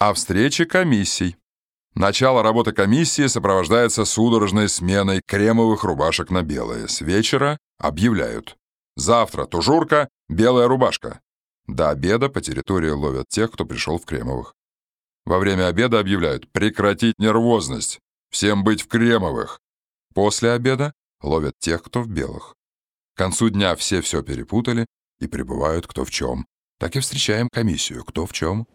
О встрече комиссий. Начало работы комиссии сопровождается судорожной сменой кремовых рубашек на белые. С вечера объявляют. Завтра тужурка, белая рубашка. До обеда по территории ловят тех, кто пришел в кремовых. Во время обеда объявляют прекратить нервозность, всем быть в кремовых. После обеда ловят тех, кто в белых. К концу дня все все перепутали и прибывают кто в чем. Так и встречаем комиссию, кто в чем.